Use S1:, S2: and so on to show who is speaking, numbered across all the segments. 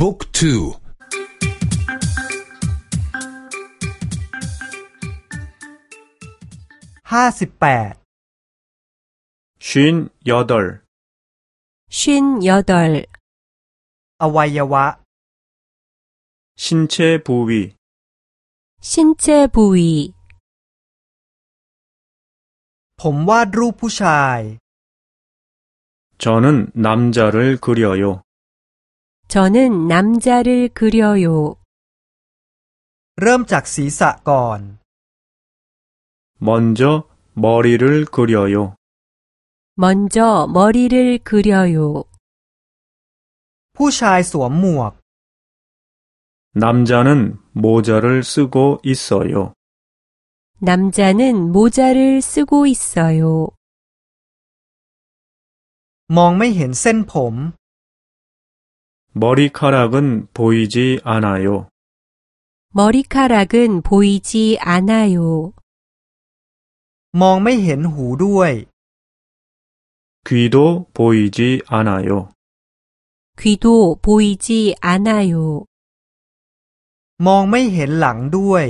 S1: บุ๊กทู
S2: ห้าสิบแปด
S3: 쉰 여덟
S4: 쉰여덟
S2: อวัยวะ
S3: 신체 부위
S4: 신체 부위
S2: ผมวาดรูปผู้ชาย
S3: 저는 남자를 그려요.
S4: 저는 남자를 그려요.
S2: เริ่มจากศีรษะก่อน
S3: 먼저 머리를 그려요.
S4: 먼저 머리를 그려요.
S2: ผู้ชายสวมหมวก
S3: 남자는 모자를 쓰고 있어요.
S4: 남자는 모자를 쓰고 있어요.
S2: มองไม่เห็นเส้นผม
S3: 머리카락은 보이지 않아요.
S4: 머리카락은 보이지 않아요.
S2: มองไม่เห็นหูด้วย
S3: 귀도 보이지 않아요.
S4: 귀도 보이지 않아요.
S2: มองไม่เห็นหลังด้วย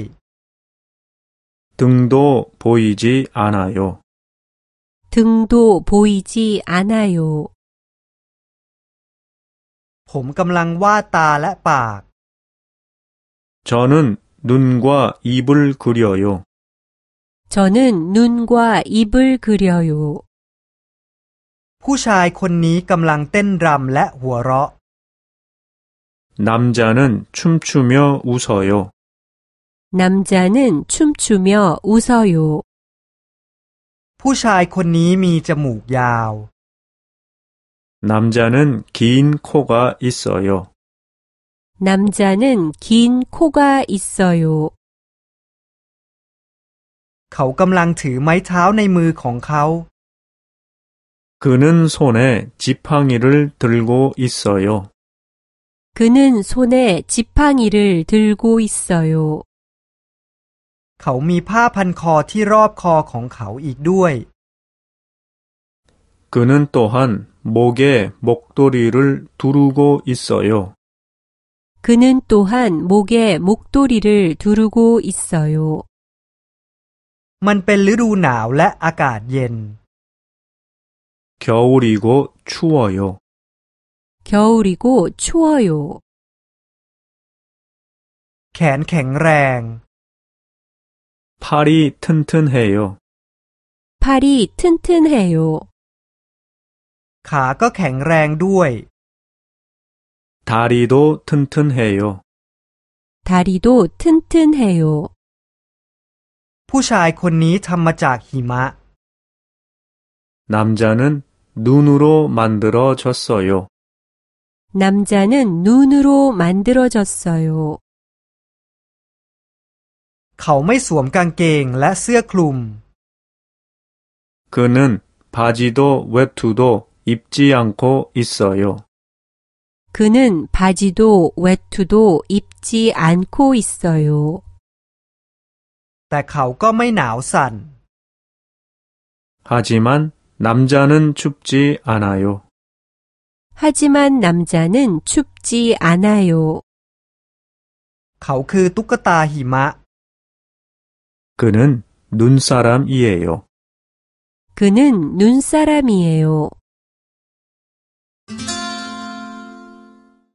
S3: 등도 보이지 않아요.
S4: 등도 보이지 않아요.
S2: ผมกำลังวาดตาและปาก
S3: 저는 눈과 입을 그려요.
S4: 저는 눈과 입을 그려요.
S2: ผู้ชายคนนี้กำลังเต้นรำและหัวเราะ
S3: 남자는 춤추며 웃어요.
S4: 남자는 춤추며 웃어요.
S2: ผู้ชายคนนี้มีจมูกยาว
S3: 남자는 긴 코가 있어요.
S4: 남자는 긴 코가 있어요.
S2: เขากำลังถือไม้เท้าในมือของเขา
S3: 그는 손에 지팡이를 들고 있어요.
S4: 그는 손에 지팡이를 들고 있어요.
S2: เขามีผ้าพันคอที่รอบคอของเขาอีกด้วย
S3: 그는 또한 목에 목도리를 두르고 있어요.
S4: 그는 또한 목에 목도리를 두르고 있어요.
S2: มันเป็นฤดูหนาวและอากาศเย็น
S3: 겨울이고 추워요.
S4: 겨울이고 추워요.
S2: แขนแข็งแรง
S3: 팔이 튼튼해요.
S4: 팔이 튼튼해요.
S2: ขาก็แข็งแรงด้วย
S3: 다리도 튼튼해요.
S4: 다리도 튼튼해요.
S2: ผู้ชายคนนี้ทำมาจากหิมะ
S3: 남자는 눈으로 만들어졌어요.
S4: 남자는 눈으로 만들어졌어요.
S2: เขาไม่สวมกางเกงและเสื้อคลุม
S3: 그는 바지도 외투도 입지 않고 있어요.
S4: 그는 바지도 외투도 입지 않고 있어요.
S2: แต่เขาก็ไม่หนาวสั่น
S3: 하지만 남자는 춥지 않아요.
S4: 하지만 남자는 춥지 않아요.
S2: เขาคือตุ๊กตาหิมะ
S3: 그는 눈사람이에요.
S4: 그는 눈사람이에요.